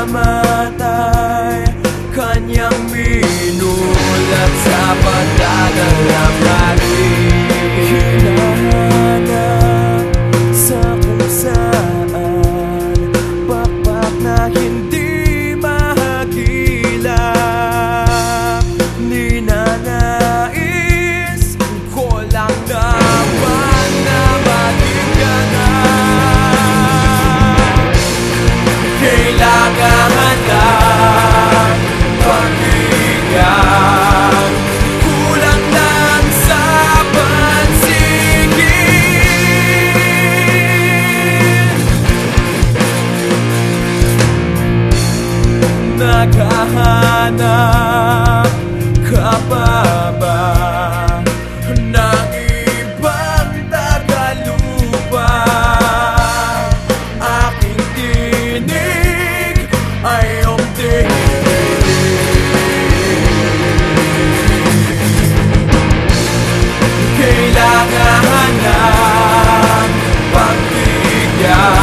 ama. Naghahanap ka pa ba ng ibang tagalupa? Aking tinig ay iyong Kailangan ng pagbigyan